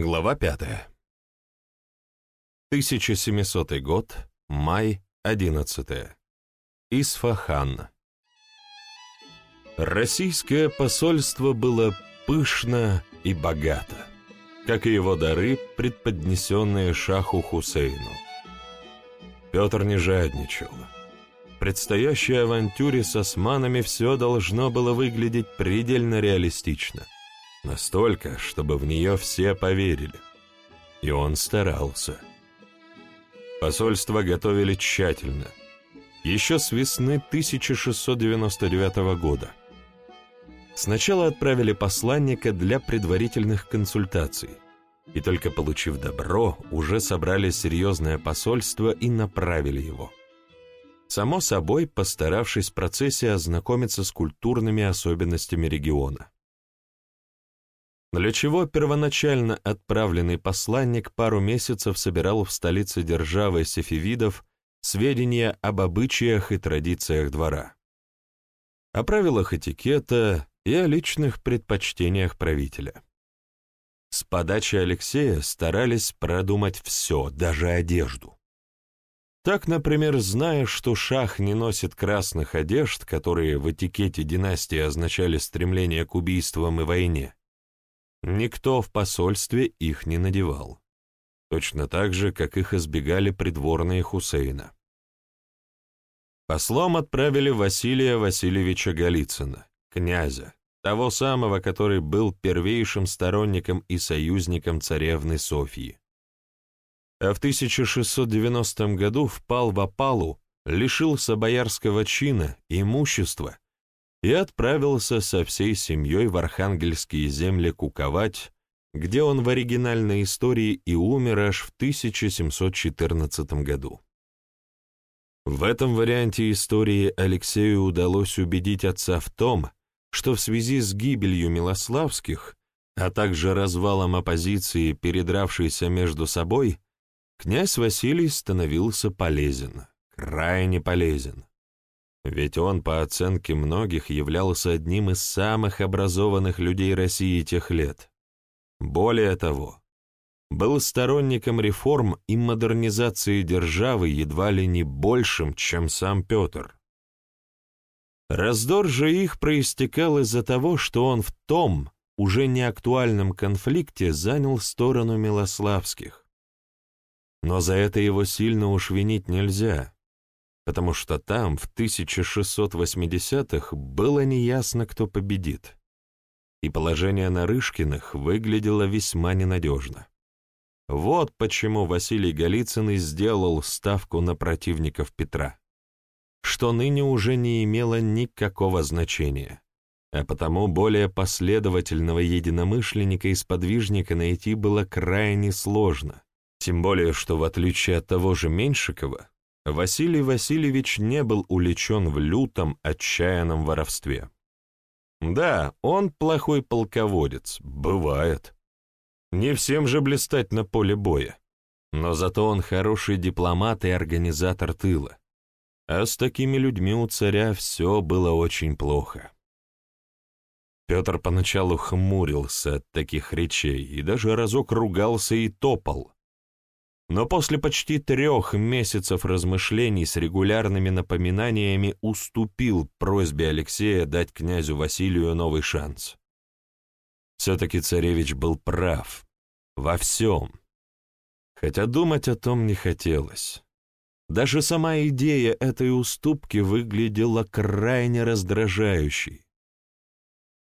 Глава 5. 1700 год, май 11. Исфахан. Российское посольство было пышно и богато, как и его дары, предподнесенные шаху Хусейну. Петр не жадничал. Предстоящей авантюре с османами все должно было выглядеть предельно реалистично – Настолько, чтобы в нее все поверили. И он старался. Посольство готовили тщательно. Еще с весны 1699 года. Сначала отправили посланника для предварительных консультаций, и только получив добро, уже собрали серьезное посольство и направили его. Само собой, постаравшись в процессе ознакомиться с культурными особенностями региона для чего первоначально отправленный посланник пару месяцев собирал в столице державы сефевидов сведения об обычаях и традициях двора, о правилах этикета и о личных предпочтениях правителя. С подачи Алексея старались продумать все, даже одежду. Так, например, зная, что шах не носит красных одежд, которые в этикете династии означали стремление к убийствам и войне, Никто в посольстве их не надевал. Точно так же, как их избегали придворные Хусейна. Послом отправили Василия Васильевича Голицына, князя, того самого, который был первейшим сторонником и союзником царевны Софьи. А в 1690 году впал в опалу, лишился боярского чина, имущества и отправился со всей семьей в архангельские земли куковать, где он в оригинальной истории и умер аж в 1714 году. В этом варианте истории Алексею удалось убедить отца в том, что в связи с гибелью Милославских, а также развалом оппозиции, передравшейся между собой, князь Василий становился полезен, крайне полезен. Ведь он, по оценке многих, являлся одним из самых образованных людей России тех лет. Более того, был сторонником реформ и модернизации державы едва ли не большим, чем сам Петр. Раздор же их проистекал из-за того, что он в том, уже не актуальном конфликте занял сторону Милославских. Но за это его сильно уж винить нельзя потому что там, в 1680-х, было неясно, кто победит, и положение Нарышкиных выглядело весьма ненадежно. Вот почему Василий Голицын и сделал ставку на противников Петра, что ныне уже не имело никакого значения, а потому более последовательного единомышленника и сподвижника найти было крайне сложно, тем более что, в отличие от того же Меньшикова, Василий Васильевич не был увлечен в лютом, отчаянном воровстве. Да, он плохой полководец, бывает. Не всем же блистать на поле боя. Но зато он хороший дипломат и организатор тыла. А с такими людьми у царя все было очень плохо. Петр поначалу хмурился от таких речей и даже разок ругался и топал, но после почти трех месяцев размышлений с регулярными напоминаниями уступил просьбе Алексея дать князю Василию новый шанс. Все-таки царевич был прав. Во всем. Хотя думать о том не хотелось. Даже сама идея этой уступки выглядела крайне раздражающей.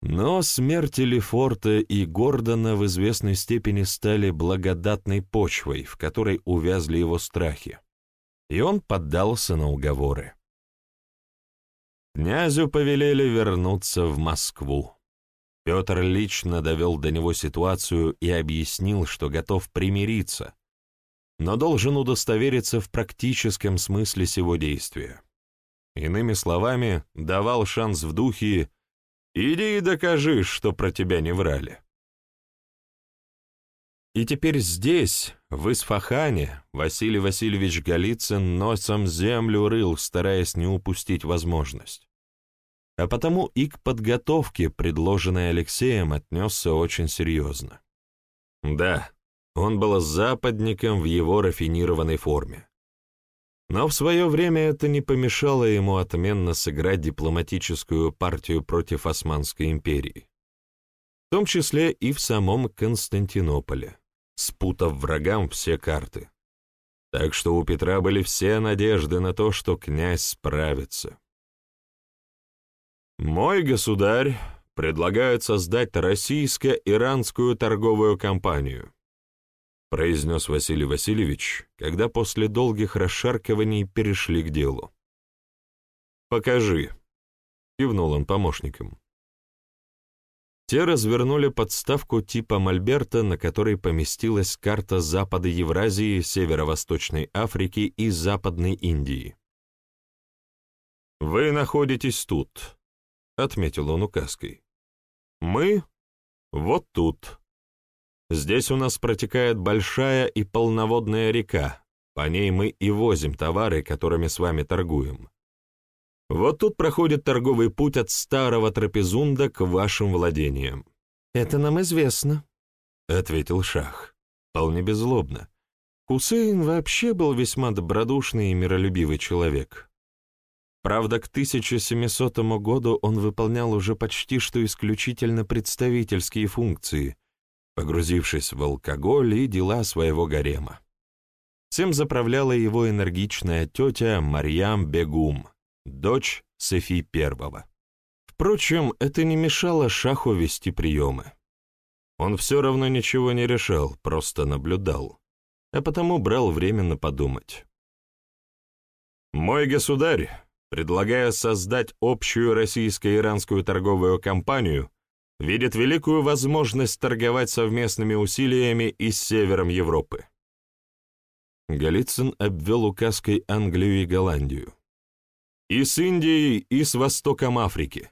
Но смерти Лефорта и Гордона в известной степени стали благодатной почвой, в которой увязли его страхи, и он поддался на уговоры. Князю повелели вернуться в Москву. Петр лично довел до него ситуацию и объяснил, что готов примириться, но должен удостовериться в практическом смысле сего действия. Иными словами, давал шанс в духе Иди и докажи, что про тебя не врали. И теперь здесь, в Исфахане, Василий Васильевич Голицын носом землю рыл, стараясь не упустить возможность. А потому и к подготовке, предложенной Алексеем, отнесся очень серьезно. Да, он был западником в его рафинированной форме. Но в свое время это не помешало ему отменно сыграть дипломатическую партию против Османской империи, в том числе и в самом Константинополе, спутав врагам все карты. Так что у Петра были все надежды на то, что князь справится. «Мой государь предлагает создать российско-иранскую торговую компанию», произнес Василий Васильевич, когда после долгих расшаркиваний перешли к делу. «Покажи», — кивнул он помощникам. Те развернули подставку типа мольберта, на которой поместилась карта Запада Евразии, Северо-Восточной Африки и Западной Индии. «Вы находитесь тут», — отметил он указкой. «Мы — вот тут. Здесь у нас протекает большая и полноводная река, по ней мы и возим товары, которыми с вами торгуем. Вот тут проходит торговый путь от старого Трапезунда к вашим владениям. Это нам известно, — ответил Шах, вполне беззлобно. Хусейн вообще был весьма добродушный и миролюбивый человек. Правда, к 1700 году он выполнял уже почти что исключительно представительские функции, погрузившись в алкоголь и дела своего гарема. Всем заправляла его энергичная тетя Марьям Бегум, дочь Софи I. Впрочем, это не мешало Шаху вести приемы. Он все равно ничего не решал, просто наблюдал, а потому брал временно подумать. «Мой государь, предлагая создать общую российско-иранскую торговую компанию, видит великую возможность торговать совместными усилиями и с севером Европы». Голицын обвел указкой Англию и Голландию. И с Индией, и с востоком Африки.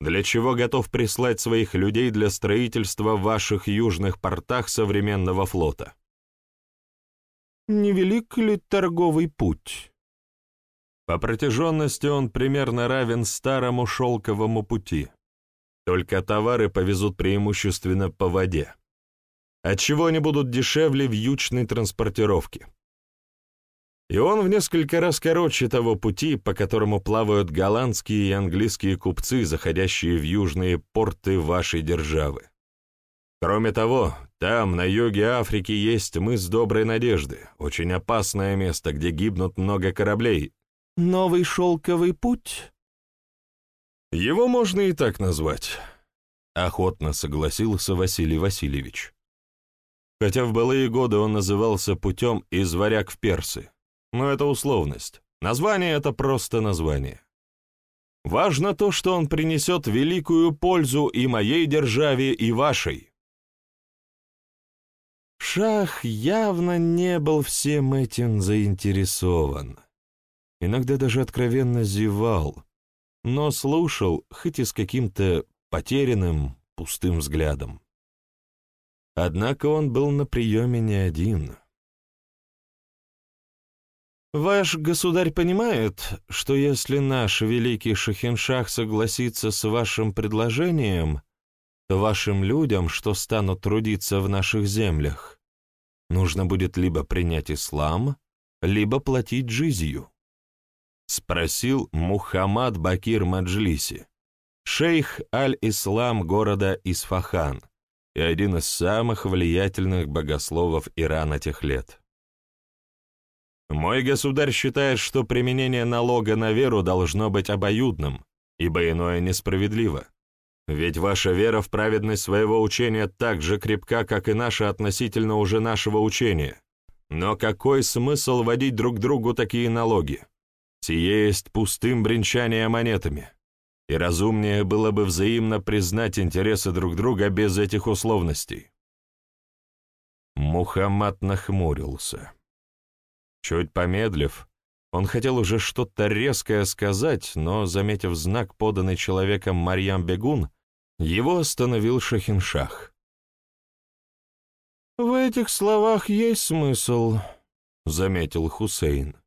Для чего готов прислать своих людей для строительства в ваших южных портах современного флота? Невелик ли торговый путь? По протяженности он примерно равен старому шелковому пути. Только товары повезут преимущественно по воде. Отчего они будут дешевле вьючной транспортировки и он в несколько раз короче того пути, по которому плавают голландские и английские купцы, заходящие в южные порты вашей державы. Кроме того, там, на юге Африки, есть мыс Доброй Надежды, очень опасное место, где гибнут много кораблей. Новый шелковый путь? Его можно и так назвать, — охотно согласился Василий Васильевич. Хотя в былые годы он назывался путем из варяг в персы но это условность. Название — это просто название. Важно то, что он принесет великую пользу и моей державе, и вашей. Шах явно не был всем этим заинтересован. Иногда даже откровенно зевал, но слушал, хоть и с каким-то потерянным, пустым взглядом. Однако он был на приеме не один — Ваш государь понимает, что если наш великий Шахиншах согласится с вашим предложением, то вашим людям, что станут трудиться в наших землях, нужно будет либо принять ислам, либо платить джизью? Спросил Мухаммад Бакир Маджлиси, шейх аль-Ислам города Исфахан и один из самых влиятельных богословов Ирана тех лет. Мой государь считает, что применение налога на веру должно быть обоюдным, ибо иное несправедливо. Ведь ваша вера в праведность своего учения так же крепка, как и наша относительно уже нашего учения. Но какой смысл вводить друг другу такие налоги? Сие есть пустым бренчание монетами. И разумнее было бы взаимно признать интересы друг друга без этих условностей. Мухаммад нахмурился. Чуть помедлив, он хотел уже что-то резкое сказать, но, заметив знак, поданный человеком Марьям Бегун, его остановил Шахиншах. «В этих словах есть смысл», — заметил Хусейн.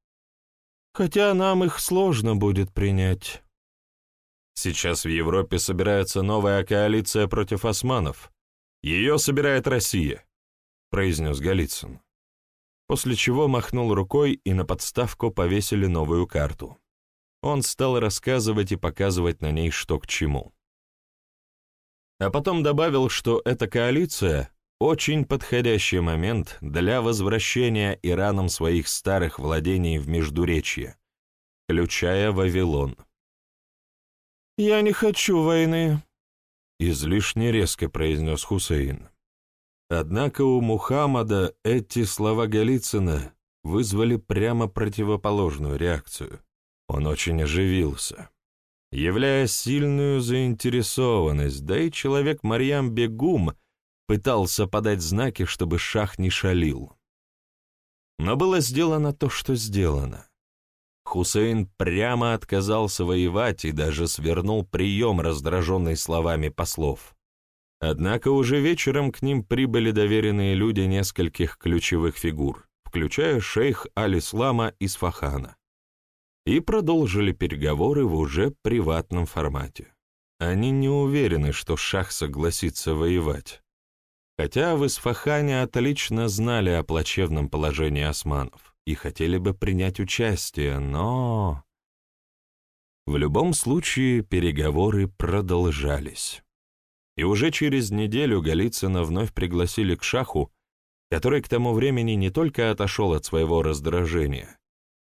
«Хотя нам их сложно будет принять». Сейчас в Европе собирается новая коалиция против османов. Ее собирает Россия. — произнес Голицын. После чего махнул рукой, и на подставку повесили новую карту. Он стал рассказывать и показывать на ней что к чему. А потом добавил, что эта коалиция — очень подходящий момент для возвращения Ираном своих старых владений в Междуречье, включая Вавилон. «Я не хочу войны», — излишне резко произнес Хусейн. Однако у Мухаммада эти слова Голицына вызвали прямо противоположную реакцию. Он очень оживился, являя сильную заинтересованность, да и человек Марьям Бегум пытался подать знаки, чтобы шах не шалил. Но было сделано то, что сделано. Хусейн прямо отказался воевать и даже свернул прием, раздраженный словами послов. Однако уже вечером к ним прибыли доверенные люди нескольких ключевых фигур, включая шейх Аль-Ислама из Фахана, и продолжили переговоры в уже приватном формате. Они не уверены, что шах согласится воевать, хотя в Исфахане отлично знали о плачевном положении османов и хотели бы принять участие, но... В любом случае переговоры продолжались. И уже через неделю Голицына вновь пригласили к шаху, который к тому времени не только отошел от своего раздражения,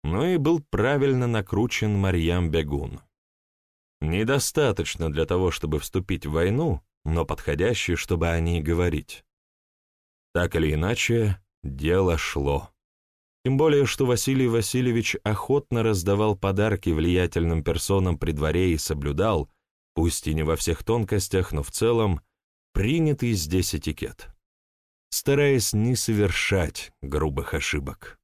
но и был правильно накручен Марьям Бегун. Недостаточно для того, чтобы вступить в войну, но подходящий, чтобы о ней говорить. Так или иначе, дело шло. Тем более, что Василий Васильевич охотно раздавал подарки влиятельным персонам при дворе и соблюдал, пусть и не во всех тонкостях, но в целом, принятый здесь этикет, стараясь не совершать грубых ошибок.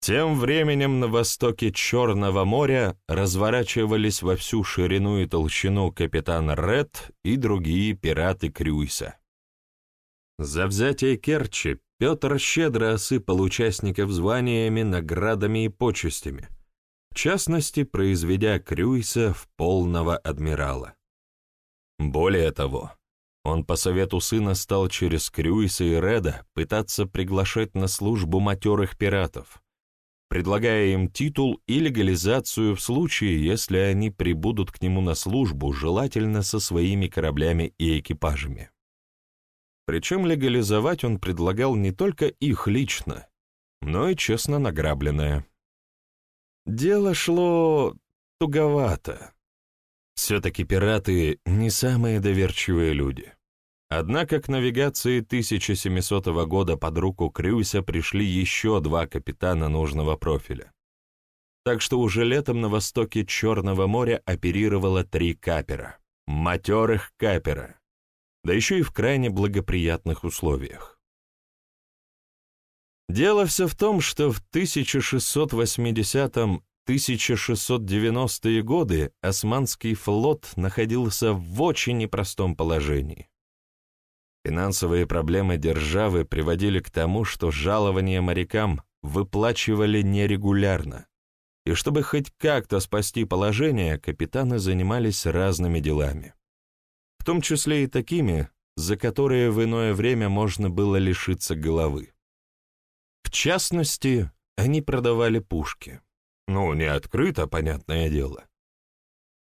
Тем временем на востоке Черного моря разворачивались во всю ширину и толщину капитан Ред и другие пираты Крюйса. За взятие Керчи Петр щедро осыпал участников званиями, наградами и почестями — в частности, произведя Крюйса в полного адмирала. Более того, он по совету сына стал через Крюйса и Реда пытаться приглашать на службу матерых пиратов, предлагая им титул и легализацию в случае, если они прибудут к нему на службу, желательно со своими кораблями и экипажами. Причем легализовать он предлагал не только их лично, но и честно награбленное. Дело шло туговато. Все-таки пираты не самые доверчивые люди. Однако к навигации 1700 года под руку Крюся пришли еще два капитана нужного профиля. Так что уже летом на востоке Черного моря оперировало три капера, матерых капера, да еще и в крайне благоприятных условиях. Дело все в том, что в 1680-1690-е годы Османский флот находился в очень непростом положении. Финансовые проблемы державы приводили к тому, что жалования морякам выплачивали нерегулярно, и чтобы хоть как-то спасти положение, капитаны занимались разными делами, в том числе и такими, за которые в иное время можно было лишиться головы. В частности, они продавали пушки. Ну, не открыто, понятное дело.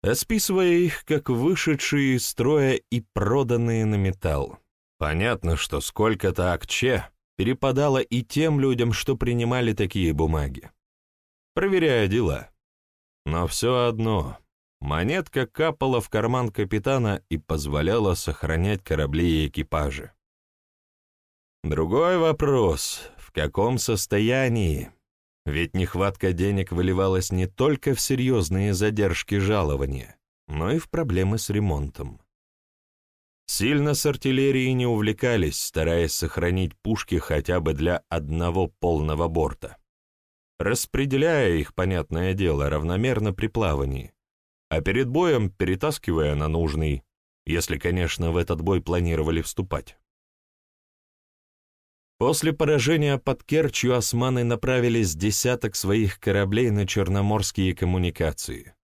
А их как вышедшие из строя и проданные на металл. Понятно, что сколько-то акче перепадало и тем людям, что принимали такие бумаги. Проверяя дела. Но все одно, монетка капала в карман капитана и позволяла сохранять корабли и экипажи. Другой вопрос, каком состоянии? Ведь нехватка денег выливалась не только в серьезные задержки жалования, но и в проблемы с ремонтом. Сильно с артиллерией не увлекались, стараясь сохранить пушки хотя бы для одного полного борта, распределяя их, понятное дело, равномерно при плавании, а перед боем перетаскивая на нужный, если, конечно, в этот бой планировали вступать. После поражения под Керчью османы направили с десяток своих кораблей на черноморские коммуникации.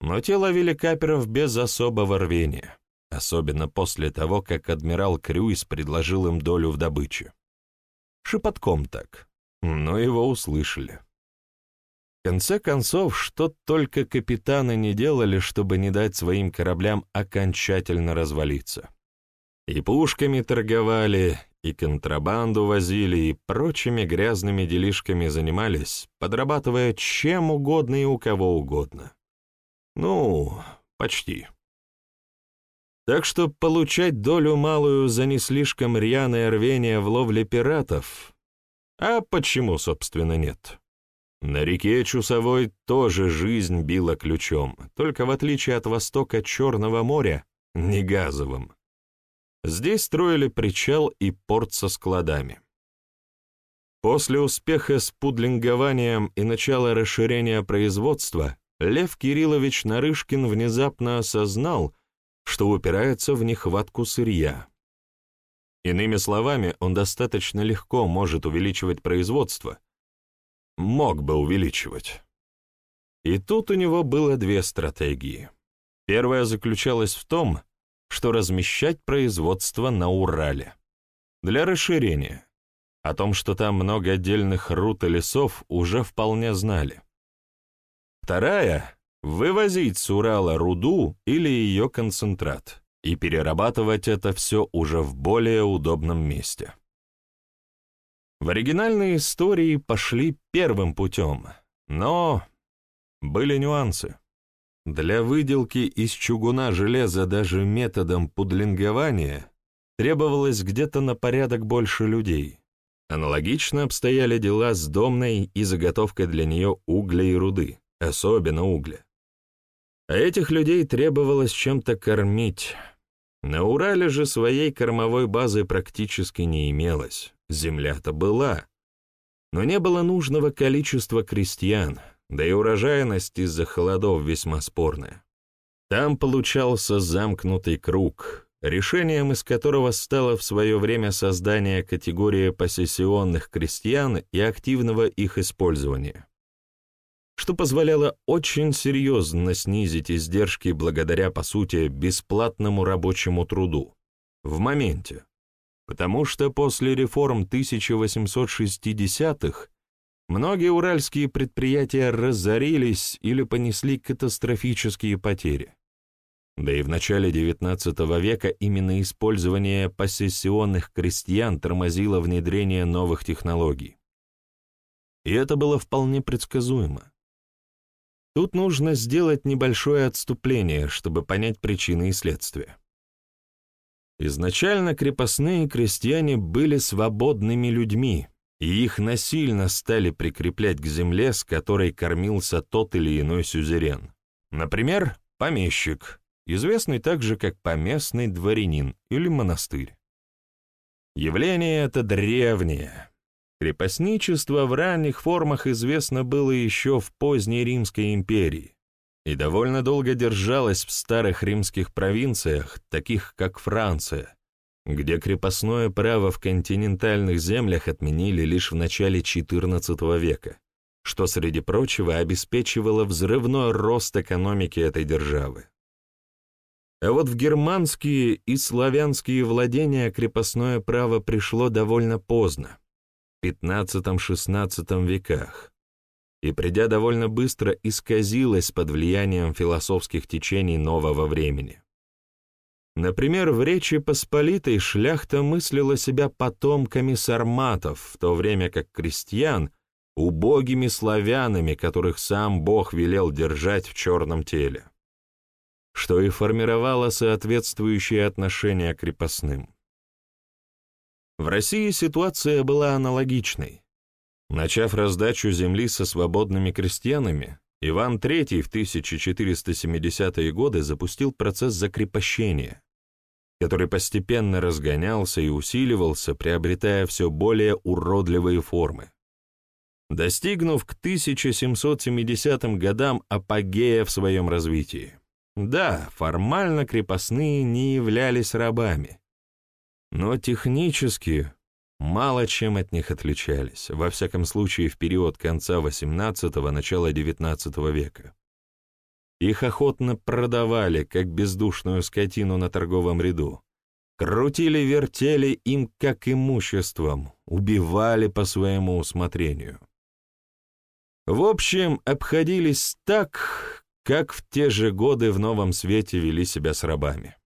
Но те ловили каперов без особого рвения, особенно после того, как адмирал Крюйс предложил им долю в добыче. Шепотком так, но его услышали. В конце концов, что только капитаны не делали, чтобы не дать своим кораблям окончательно развалиться. И пушками торговали, и контрабанду возили, и прочими грязными делишками занимались, подрабатывая чем угодно и у кого угодно. Ну, почти. Так что получать долю малую за не слишком рьяное рвение в ловле пиратов, а почему, собственно, нет? На реке Чусовой тоже жизнь била ключом, только в отличие от востока Черного моря, не газовым. Здесь строили причал и порт со складами. После успеха с пудлингованием и начала расширения производства Лев Кириллович Нарышкин внезапно осознал, что упирается в нехватку сырья. Иными словами, он достаточно легко может увеличивать производство. Мог бы увеличивать. И тут у него было две стратегии. Первая заключалась в том, что размещать производство на Урале. Для расширения. О том, что там много отдельных руд и лесов, уже вполне знали. Вторая — вывозить с Урала руду или ее концентрат и перерабатывать это все уже в более удобном месте. В оригинальной истории пошли первым путем, но были нюансы. Для выделки из чугуна железа даже методом пудлингования требовалось где-то на порядок больше людей. Аналогично обстояли дела с домной и заготовкой для нее угля и руды, особенно угля. А этих людей требовалось чем-то кормить. На Урале же своей кормовой базы практически не имелось, земля-то была. Но не было нужного количества крестьян — да и урожайность из-за холодов весьма спорная. Там получался замкнутый круг, решением из которого стало в свое время создание категории посессионных крестьян и активного их использования, что позволяло очень серьезно снизить издержки благодаря, по сути, бесплатному рабочему труду в моменте, потому что после реформ 1860-х Многие уральские предприятия разорились или понесли катастрофические потери. Да и в начале XIX века именно использование посессионных крестьян тормозило внедрение новых технологий. И это было вполне предсказуемо. Тут нужно сделать небольшое отступление, чтобы понять причины и следствия. Изначально крепостные крестьяне были свободными людьми, и их насильно стали прикреплять к земле, с которой кормился тот или иной сюзерен. Например, помещик, известный также как поместный дворянин или монастырь. Явление это древнее. Крепостничество в ранних формах известно было еще в поздней Римской империи и довольно долго держалось в старых римских провинциях, таких как Франция, где крепостное право в континентальных землях отменили лишь в начале XIV века, что, среди прочего, обеспечивало взрывной рост экономики этой державы. А вот в германские и славянские владения крепостное право пришло довольно поздно, XV-XVI веках, и, придя довольно быстро, исказилось под влиянием философских течений нового времени. Например, в Речи Посполитой шляхта мыслила себя потомками сарматов, в то время как крестьян — убогими славянами, которых сам Бог велел держать в черном теле, что и формировало соответствующее отношение к крепостным. В России ситуация была аналогичной. Начав раздачу земли со свободными крестьянами, Иван III в 1470-е годы запустил процесс закрепощения, который постепенно разгонялся и усиливался, приобретая все более уродливые формы. Достигнув к 1770 годам апогея в своем развитии. Да, формально крепостные не являлись рабами, но технически мало чем от них отличались, во всяком случае в период конца XVIII – начала XIX века. Их охотно продавали, как бездушную скотину на торговом ряду. Крутили-вертели им как имуществом, убивали по своему усмотрению. В общем, обходились так, как в те же годы в Новом Свете вели себя с рабами.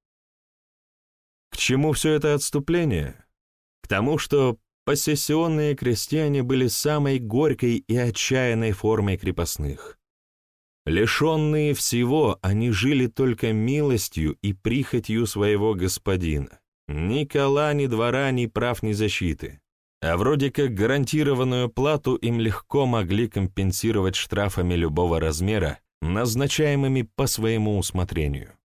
Чему все это отступление? К тому, что посессионные крестьяне были самой горькой и отчаянной формой крепостных. Лишенные всего, они жили только милостью и прихотью своего господина. Ни кола, ни двора, ни прав, ни защиты. А вроде как гарантированную плату им легко могли компенсировать штрафами любого размера, назначаемыми по своему усмотрению.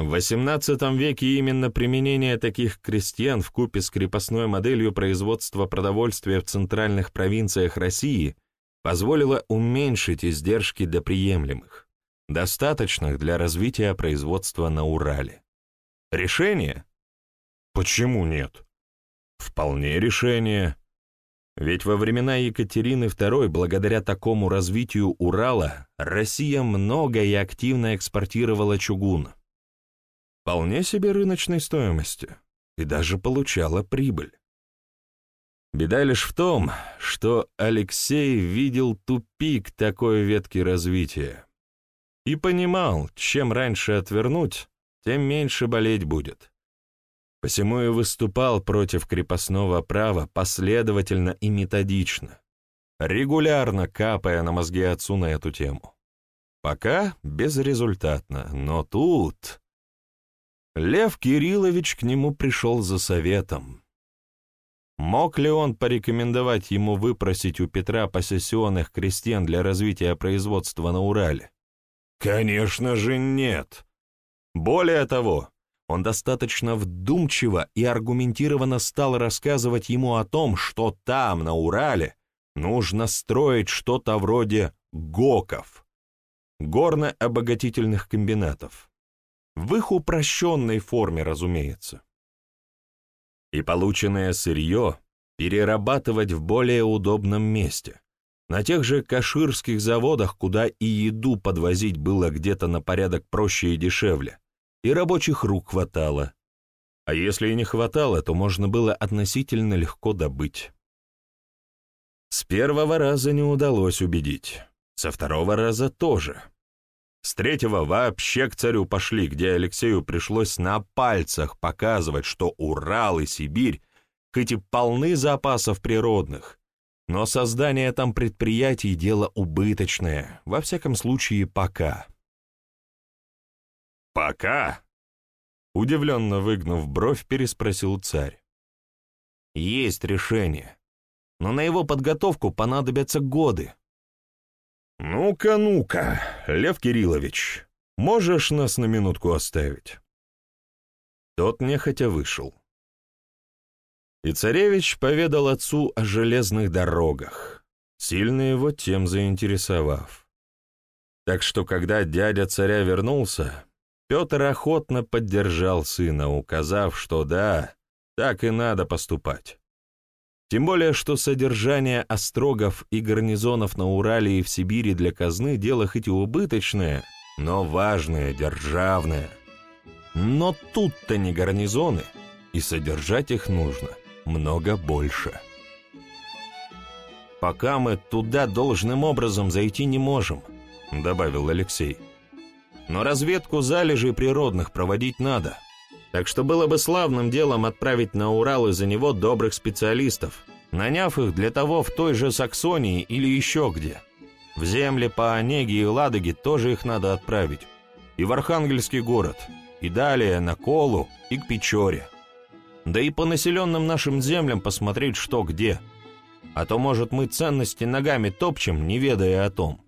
В XVIII веке именно применение таких крестьян в купе с крепостной моделью производства продовольствия в центральных провинциях России позволило уменьшить издержки до приемлемых, достаточных для развития производства на Урале. Решение? Почему нет? Вполне решение. Ведь во времена Екатерины II, благодаря такому развитию Урала, Россия много и активно экспортировала чугун. Вполне себе рыночной стоимости. И даже получала прибыль. Беда лишь в том, что Алексей видел тупик такой ветки развития и понимал, чем раньше отвернуть, тем меньше болеть будет. Посему и выступал против крепостного права последовательно и методично, регулярно капая на мозги отцу на эту тему. Пока безрезультатно, но тут... Лев Кириллович к нему пришел за советом. Мог ли он порекомендовать ему выпросить у Петра посессионных крестьян для развития производства на Урале? Конечно же нет. Более того, он достаточно вдумчиво и аргументированно стал рассказывать ему о том, что там, на Урале, нужно строить что-то вроде ГОКов, горно-обогатительных комбинатов. В их упрощенной форме, разумеется. И полученное сырье перерабатывать в более удобном месте, на тех же каширских заводах, куда и еду подвозить было где-то на порядок проще и дешевле, и рабочих рук хватало. А если и не хватало, то можно было относительно легко добыть. С первого раза не удалось убедить, со второго раза тоже. С третьего вообще к царю пошли, где Алексею пришлось на пальцах показывать, что Урал и Сибирь хоть и полны запасов природных, но создание там предприятий — дело убыточное, во всяком случае пока. «Пока?» — удивленно выгнув бровь, переспросил царь. «Есть решение, но на его подготовку понадобятся годы». «Ну-ка, ну-ка, Лев Кириллович, можешь нас на минутку оставить?» Тот нехотя вышел. И царевич поведал отцу о железных дорогах, сильно его тем заинтересовав. Так что, когда дядя царя вернулся, Петр охотно поддержал сына, указав, что да, так и надо поступать. Тем более, что содержание острогов и гарнизонов на Урале и в Сибири для казны дело хоть и убыточное, но важное, державное. Но тут-то не гарнизоны, и содержать их нужно много больше. «Пока мы туда должным образом зайти не можем», — добавил Алексей. Но разведку залежей природных проводить надо. Так что было бы славным делом отправить на Урал из-за него добрых специалистов, наняв их для того в той же Саксонии или еще где. В земли по Онеге и Ладоге тоже их надо отправить. И в Архангельский город, и далее на Колу и к Печоре. Да и по населенным нашим землям посмотреть, что где. А то, может, мы ценности ногами топчем, не ведая о том.